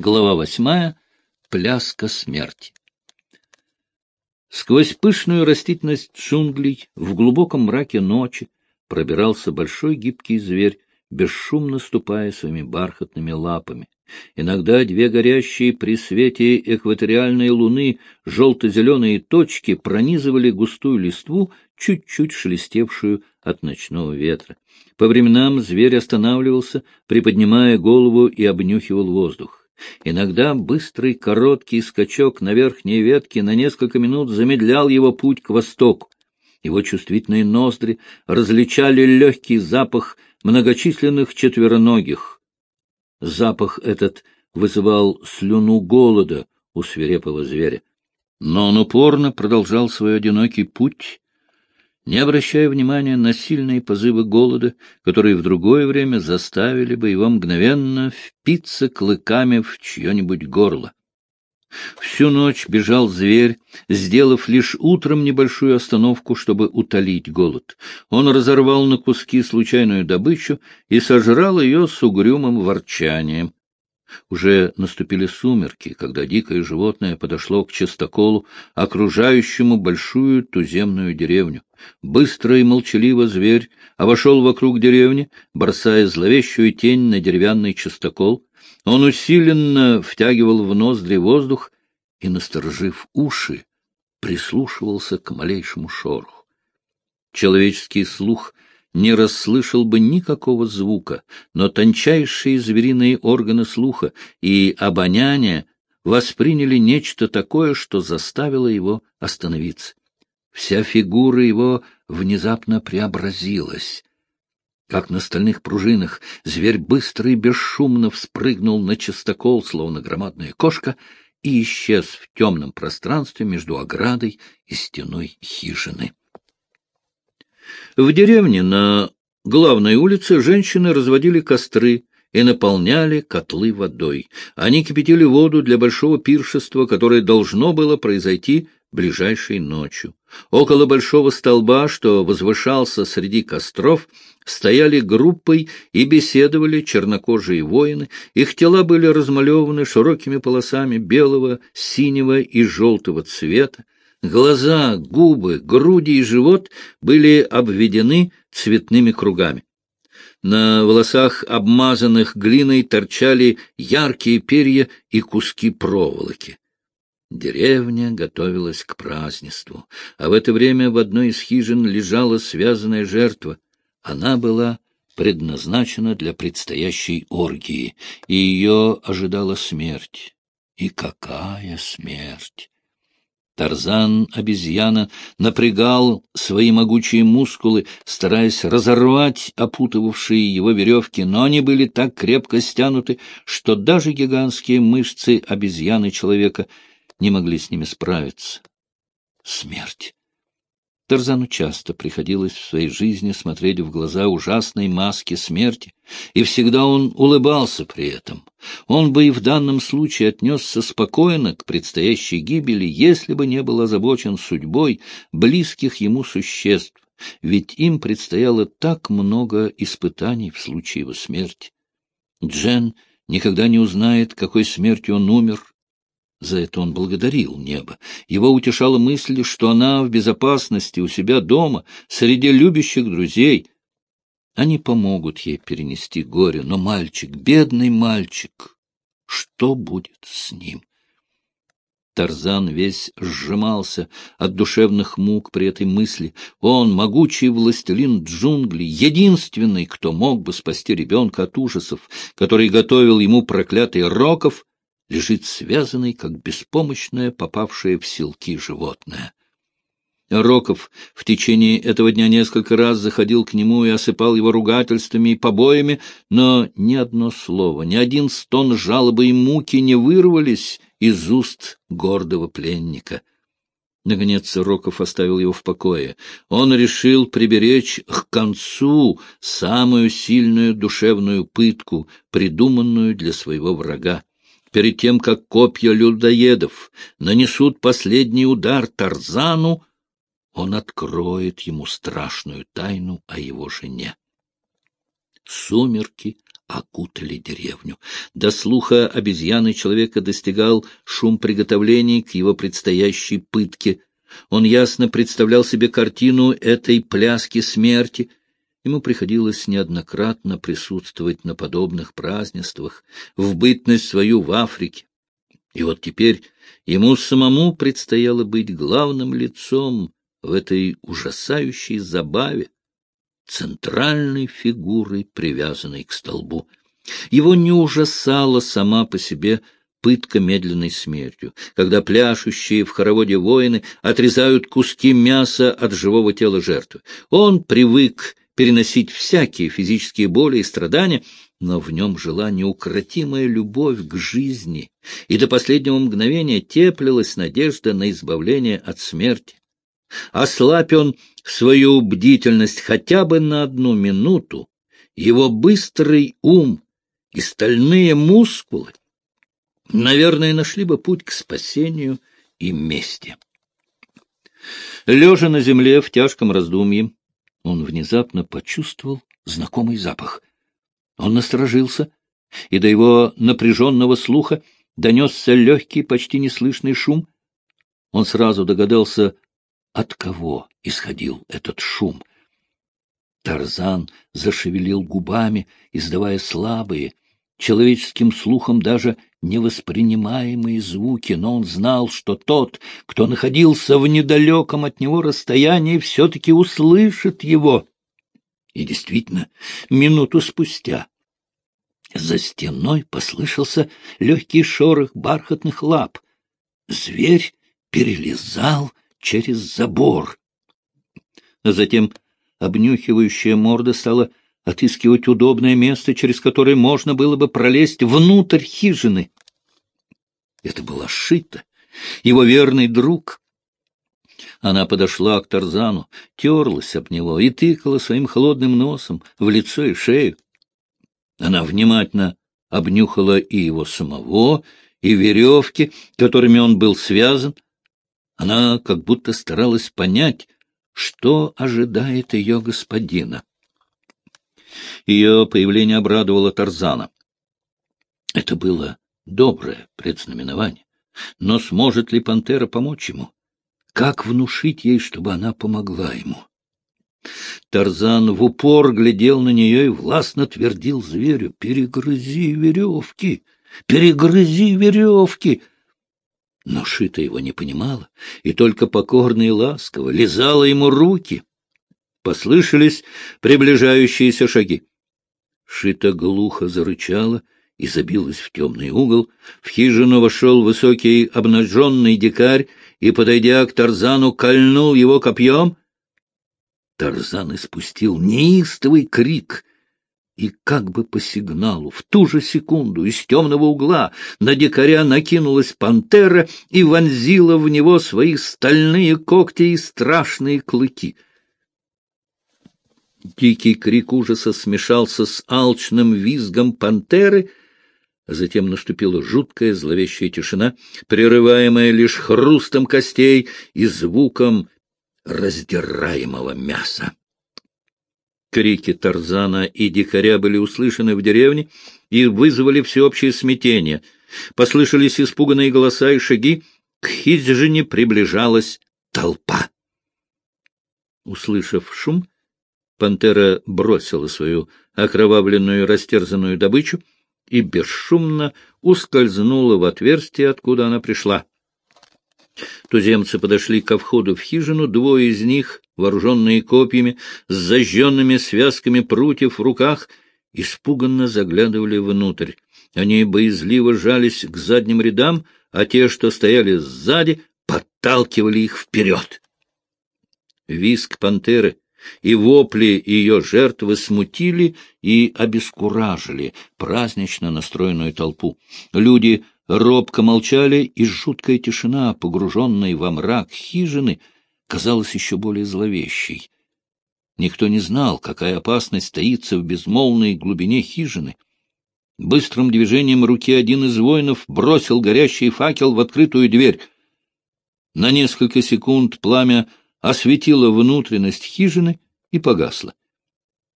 Глава восьмая. Пляска смерти. Сквозь пышную растительность джунглей в глубоком мраке ночи пробирался большой гибкий зверь, бесшумно ступая своими бархатными лапами. Иногда две горящие при свете экваториальной луны желто-зеленые точки пронизывали густую листву, чуть-чуть шелестевшую от ночного ветра. По временам зверь останавливался, приподнимая голову и обнюхивал воздух. Иногда быстрый короткий скачок на верхней ветке на несколько минут замедлял его путь к востоку. Его чувствительные ноздри различали легкий запах многочисленных четвероногих. Запах этот вызывал слюну голода у свирепого зверя. Но он упорно продолжал свой одинокий путь, не обращая внимания на сильные позывы голода, которые в другое время заставили бы его мгновенно впиться клыками в чье-нибудь горло. Всю ночь бежал зверь, сделав лишь утром небольшую остановку, чтобы утолить голод. Он разорвал на куски случайную добычу и сожрал ее с угрюмым ворчанием. Уже наступили сумерки, когда дикое животное подошло к частоколу, окружающему большую туземную деревню. Быстро и молчаливо зверь обошел вокруг деревни, бросая зловещую тень на деревянный частокол. Он усиленно втягивал в ноздри воздух и, насторожив уши, прислушивался к малейшему шороху. Человеческий слух — не расслышал бы никакого звука, но тончайшие звериные органы слуха и обоняния восприняли нечто такое, что заставило его остановиться. Вся фигура его внезапно преобразилась. Как на стальных пружинах, зверь быстро и бесшумно вспрыгнул на чистокол, словно громадная кошка, и исчез в темном пространстве между оградой и стеной хижины. В деревне на главной улице женщины разводили костры и наполняли котлы водой. Они кипятили воду для большого пиршества, которое должно было произойти ближайшей ночью. Около большого столба, что возвышался среди костров, стояли группой и беседовали чернокожие воины. Их тела были размалеваны широкими полосами белого, синего и желтого цвета. Глаза, губы, груди и живот были обведены цветными кругами. На волосах, обмазанных глиной, торчали яркие перья и куски проволоки. Деревня готовилась к празднеству, а в это время в одной из хижин лежала связанная жертва. Она была предназначена для предстоящей оргии, и ее ожидала смерть. И какая смерть! Тарзан-обезьяна напрягал свои могучие мускулы, стараясь разорвать опутывавшие его веревки, но они были так крепко стянуты, что даже гигантские мышцы обезьяны-человека не могли с ними справиться. Смерть. Тарзану часто приходилось в своей жизни смотреть в глаза ужасной маски смерти, и всегда он улыбался при этом. Он бы и в данном случае отнесся спокойно к предстоящей гибели, если бы не был озабочен судьбой близких ему существ, ведь им предстояло так много испытаний в случае его смерти. Джен никогда не узнает, какой смертью он умер, за это он благодарил небо. Его утешала мысль, что она в безопасности у себя дома, среди любящих друзей. Они помогут ей перенести горе, но мальчик, бедный мальчик, что будет с ним? Тарзан весь сжимался от душевных мук при этой мысли. Он, могучий властелин джунглей, единственный, кто мог бы спасти ребенка от ужасов, который готовил ему проклятый Роков, лежит связанный, как беспомощное, попавшее в селки животное. Роков в течение этого дня несколько раз заходил к нему и осыпал его ругательствами и побоями, но ни одно слово, ни один стон жалобы и муки не вырвались из уст гордого пленника. Наконец Роков оставил его в покое. Он решил приберечь к концу самую сильную душевную пытку, придуманную для своего врага перед тем, как копья людоедов нанесут последний удар Тарзану, он откроет ему страшную тайну о его жене. Сумерки окутали деревню. До слуха обезьяны человека достигал шум приготовлений к его предстоящей пытке. Он ясно представлял себе картину этой пляски смерти. Ему приходилось неоднократно присутствовать на подобных празднествах, в бытность свою в Африке. И вот теперь ему самому предстояло быть главным лицом в этой ужасающей забаве, центральной фигурой, привязанной к столбу. Его не ужасала сама по себе пытка медленной смертью, когда пляшущие в хороводе воины отрезают куски мяса от живого тела жертвы. Он привык переносить всякие физические боли и страдания, но в нем жила неукротимая любовь к жизни, и до последнего мгновения теплилась надежда на избавление от смерти. Ослабь он свою бдительность хотя бы на одну минуту, его быстрый ум и стальные мускулы, наверное, нашли бы путь к спасению и мести. Лежа на земле в тяжком раздумье, он внезапно почувствовал знакомый запах. Он насторожился, и до его напряженного слуха донесся легкий, почти неслышный шум. Он сразу догадался, от кого исходил этот шум. Тарзан зашевелил губами, издавая слабые, человеческим слухом даже невоспринимаемые звуки, но он знал, что тот, кто находился в недалеком от него расстоянии, все-таки услышит его. И действительно, минуту спустя за стеной послышался легкий шорох бархатных лап. Зверь перелезал через забор. Затем обнюхивающая морда стала отыскивать удобное место, через которое можно было бы пролезть внутрь хижины. Это была Шита, его верный друг. Она подошла к Тарзану, терлась об него и тыкала своим холодным носом в лицо и шею. Она внимательно обнюхала и его самого, и веревки, которыми он был связан. Она как будто старалась понять, что ожидает ее господина. Ее появление обрадовало Тарзана. Это было доброе предзнаменование. Но сможет ли пантера помочь ему? Как внушить ей, чтобы она помогла ему? Тарзан в упор глядел на нее и властно твердил зверю, «Перегрызи веревки! Перегрызи веревки!» Но Шита его не понимала, и только покорно и ласково лизала ему руки. Послышались приближающиеся шаги. Шита глухо зарычала и забилась в темный угол. В хижину вошел высокий обнаженный дикарь и, подойдя к Тарзану, кольнул его копьем — Тарзан испустил неистовый крик, и как бы по сигналу в ту же секунду из темного угла на дикаря накинулась пантера и вонзила в него свои стальные когти и страшные клыки. Дикий крик ужаса смешался с алчным визгом пантеры, а затем наступила жуткая зловещая тишина, прерываемая лишь хрустом костей и звуком раздираемого мяса. Крики Тарзана и дикаря были услышаны в деревне и вызвали всеобщее смятение. Послышались испуганные голоса и шаги, к хижине приближалась толпа. Услышав шум, пантера бросила свою окровавленную растерзанную добычу и бесшумно ускользнула в отверстие, откуда она пришла. Туземцы подошли ко входу в хижину, двое из них, вооруженные копьями, с зажженными связками прутьев в руках, испуганно заглядывали внутрь. Они боязливо жались к задним рядам, а те, что стояли сзади, подталкивали их вперед. Виск пантеры и вопли ее жертвы смутили и обескуражили празднично настроенную толпу. Люди робко молчали, и жуткая тишина, погруженная во мрак хижины, казалась еще более зловещей. Никто не знал, какая опасность таится в безмолвной глубине хижины. Быстрым движением руки один из воинов бросил горящий факел в открытую дверь. На несколько секунд пламя осветило внутренность хижины и погасло.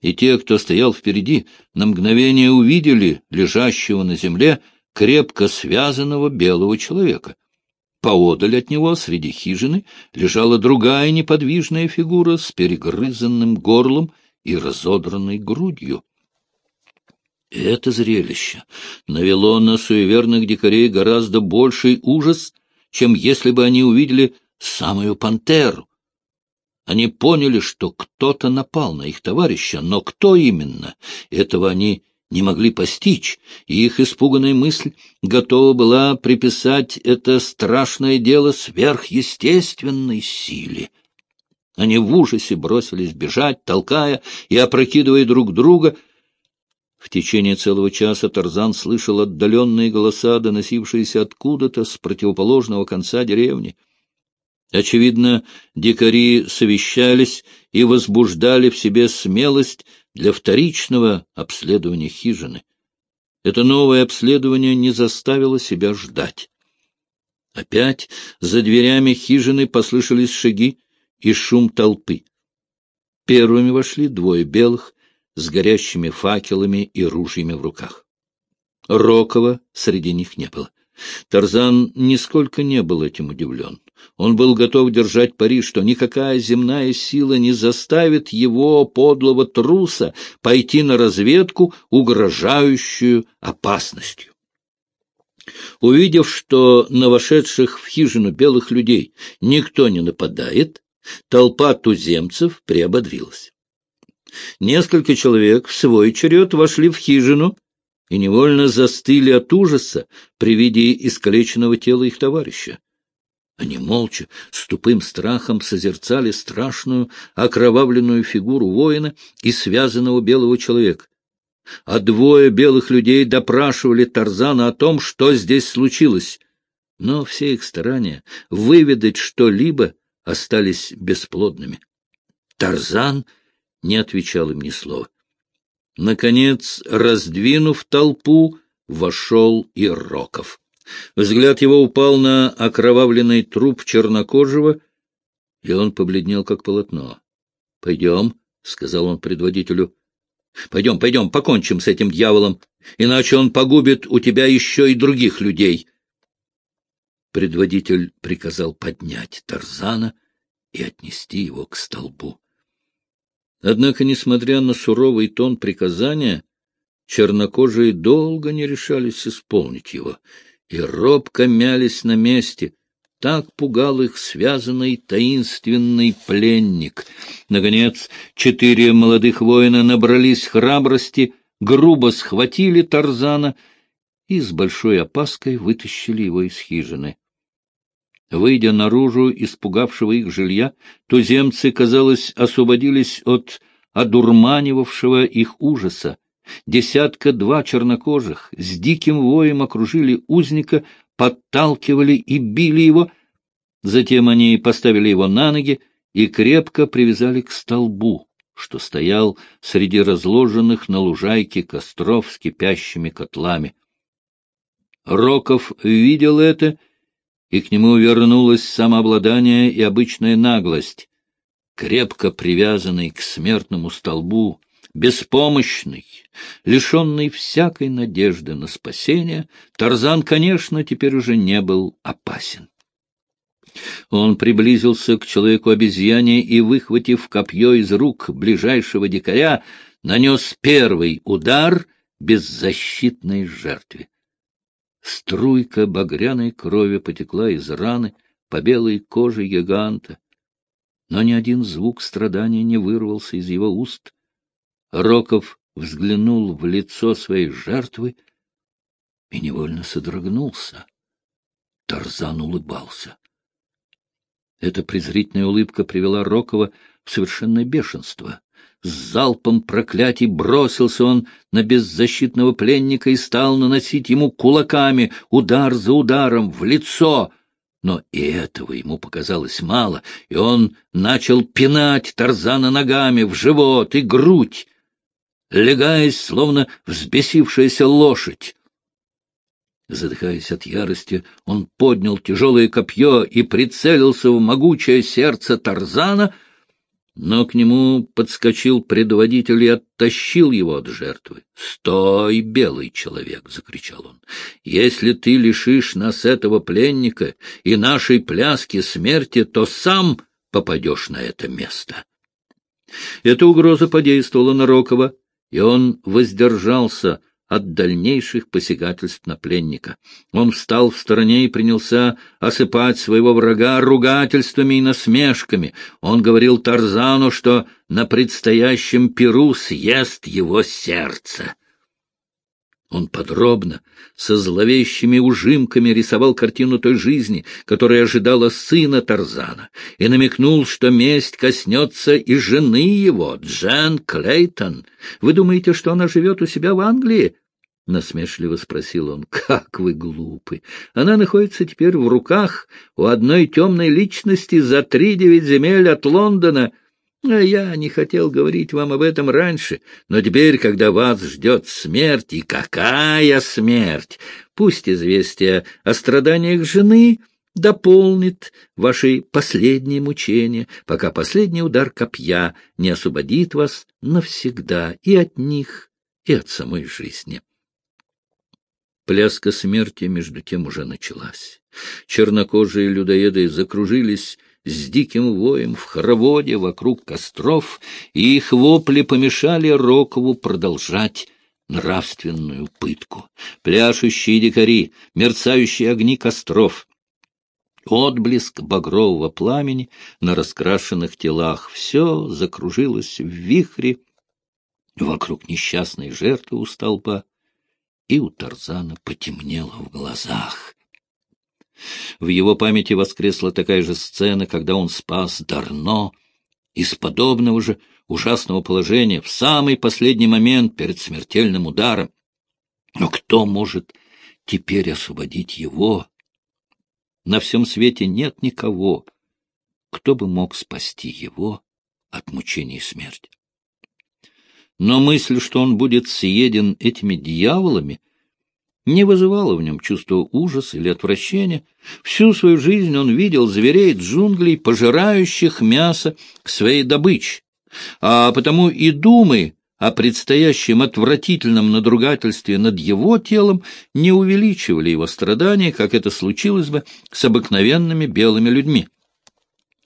и те, кто стоял впереди, на мгновение увидели лежащего на земле крепко связанного белого человека. Поодаль от него, среди хижины, лежала другая неподвижная фигура с перегрызанным горлом и разодранной грудью. Это зрелище навело на суеверных дикарей гораздо больший ужас, чем если бы они увидели самую пантеру. Они поняли, что кто-то напал на их товарища, но кто именно, этого они не могли постичь, и их испуганная мысль готова была приписать это страшное дело сверхъестественной силе. Они в ужасе бросились бежать, толкая и опрокидывая друг друга. В течение целого часа Тарзан слышал отдаленные голоса, доносившиеся откуда-то с противоположного конца деревни. Очевидно, дикари совещались и возбуждали в себе смелость для вторичного обследования хижины. Это новое обследование не заставило себя ждать. Опять за дверями хижины послышались шаги и шум толпы. Первыми вошли двое белых с горящими факелами и ружьями в руках. Рокова среди них не было. Тарзан нисколько не был этим удивлен. Он был готов держать пари, что никакая земная сила не заставит его, подлого труса, пойти на разведку, угрожающую опасностью. Увидев, что на вошедших в хижину белых людей никто не нападает, толпа туземцев приободрилась. Несколько человек в свой черед вошли в хижину и невольно застыли от ужаса при виде искалеченного тела их товарища. Они молча, с тупым страхом созерцали страшную, окровавленную фигуру воина и связанного белого человека. А двое белых людей допрашивали Тарзана о том, что здесь случилось. Но все их старания выведать что-либо остались бесплодными. Тарзан не отвечал им ни слова. Наконец, раздвинув толпу, вошел и Роков. Взгляд его упал на окровавленный труп чернокожего, и он побледнел, как полотно. — Пойдем, — сказал он предводителю. — Пойдем, пойдем, покончим с этим дьяволом, иначе он погубит у тебя еще и других людей. Предводитель приказал поднять Тарзана и отнести его к столбу. Однако, несмотря на суровый тон приказания, чернокожие долго не решались исполнить его — и робко мялись на месте. Так пугал их связанный таинственный пленник. Наконец, четыре молодых воина набрались храбрости, грубо схватили Тарзана и с большой опаской вытащили его из хижины. Выйдя наружу, испугавшего их жилья, туземцы, казалось, освободились от одурманивавшего их ужаса. Десятка-два чернокожих с диким воем окружили узника, подталкивали и били его. Затем они поставили его на ноги и крепко привязали к столбу, что стоял среди разложенных на лужайке костров с кипящими котлами. Роков видел это, и к нему вернулось самообладание и обычная наглость. Крепко привязанный к смертному столбу, беспомощный, лишенный всякой надежды на спасение, Тарзан, конечно, теперь уже не был опасен. Он приблизился к человеку-обезьяне и, выхватив копье из рук ближайшего дикаря, нанес первый удар беззащитной жертве. Струйка багряной крови потекла из раны по белой коже гиганта, но ни один звук страдания не вырвался из его уст. Роков взглянул в лицо своей жертвы и невольно содрогнулся. Тарзан улыбался. Эта презрительная улыбка привела Рокова в совершенное бешенство. С залпом проклятий бросился он на беззащитного пленника и стал наносить ему кулаками удар за ударом в лицо. Но и этого ему показалось мало, и он начал пинать Тарзана ногами в живот и грудь легаясь, словно взбесившаяся лошадь. Задыхаясь от ярости, он поднял тяжелое копье и прицелился в могучее сердце Тарзана, но к нему подскочил предводитель и оттащил его от жертвы. — Стой, белый человек! — закричал он. — Если ты лишишь нас этого пленника и нашей пляски смерти, то сам попадешь на это место. Эта угроза подействовала на Рокова, и он воздержался от дальнейших посягательств на пленника. Он встал в стороне и принялся осыпать своего врага ругательствами и насмешками. Он говорил Тарзану, что на предстоящем перу съест его сердце. Он подробно, со зловещими ужимками рисовал картину той жизни, которая ожидала сына Тарзана, и намекнул, что месть коснется и жены его, Джен Клейтон. Вы думаете, что она живет у себя в Англии? — насмешливо спросил он. — Как вы глупы! Она находится теперь в руках у одной темной личности за три девять земель от Лондона — я не хотел говорить вам об этом раньше, но теперь, когда вас ждет смерть, и какая смерть! Пусть известие о страданиях жены дополнит ваши последние мучения, пока последний удар копья не освободит вас навсегда и от них, и от самой жизни. Пляска смерти между тем уже началась. Чернокожие людоеды закружились с диким воем в хороводе вокруг костров, и их вопли помешали Рокову продолжать нравственную пытку. Пляшущие дикари, мерцающие огни костров, отблеск багрового пламени на раскрашенных телах — все закружилось в вихре вокруг несчастной жертвы у столба, и у Тарзана потемнело в глазах. В его памяти воскресла такая же сцена, когда он спас Дарно из подобного же ужасного положения в самый последний момент перед смертельным ударом. Но кто может теперь освободить его? На всем свете нет никого, кто бы мог спасти его от мучений смерти. Но мысль, что он будет съеден этими дьяволами, не вызывало в нем чувства ужаса или отвращения. Всю свою жизнь он видел зверей джунглей, пожирающих мясо своей добычи. А потому и думы о предстоящем отвратительном надругательстве над его телом не увеличивали его страдания, как это случилось бы с обыкновенными белыми людьми.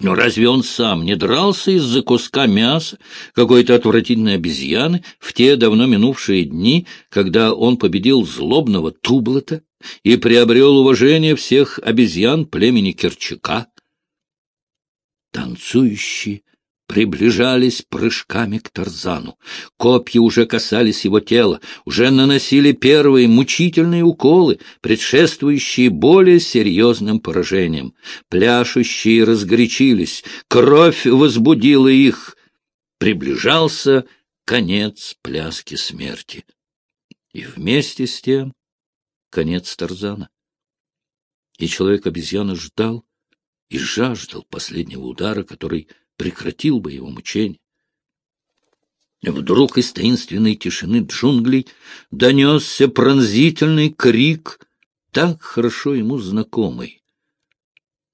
Но разве он сам не дрался из-за куска мяса какой-то отвратительной обезьяны в те давно минувшие дни, когда он победил злобного Тублета и приобрел уважение всех обезьян племени Керчака? Танцующие приближались прыжками к Тарзану. Копья уже касались его тела, уже наносили первые мучительные уколы, предшествующие более серьезным поражениям. Пляшущие разгорячились, кровь возбудила их. Приближался конец пляски смерти. И вместе с тем конец Тарзана. И человек-обезьяна ждал и жаждал последнего удара, который прекратил бы его мучение. Вдруг из таинственной тишины джунглей донесся пронзительный крик, так хорошо ему знакомый.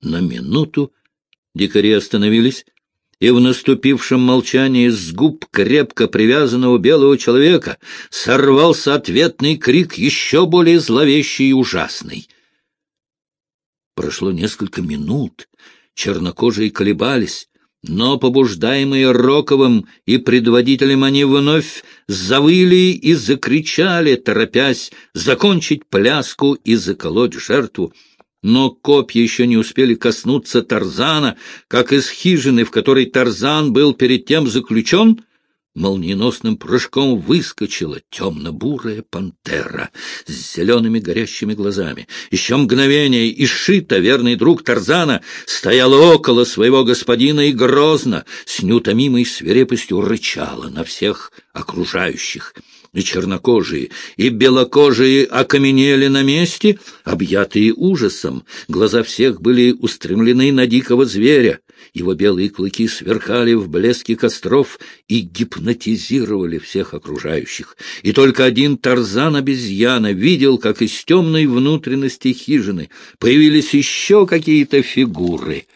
На минуту дикари остановились, и в наступившем молчании с губ крепко привязанного белого человека сорвался ответный крик, еще более зловещий и ужасный. Прошло несколько минут, чернокожие колебались, но, побуждаемые Роковым и предводителем, они вновь завыли и закричали, торопясь закончить пляску и заколоть жертву. Но копья еще не успели коснуться Тарзана, как из хижины, в которой Тарзан был перед тем заключен, молниеносным прыжком выскочила темно-бурая пантера с зелеными горящими глазами. Еще мгновение, и Шита, верный друг Тарзана, стояла около своего господина и грозно, с неутомимой свирепостью рычала на всех окружающих и чернокожие, и белокожие окаменели на месте, объятые ужасом. Глаза всех были устремлены на дикого зверя. Его белые клыки сверкали в блеске костров и гипнотизировали всех окружающих. И только один Тарзан-обезьяна видел, как из темной внутренности хижины появились еще какие-то фигуры —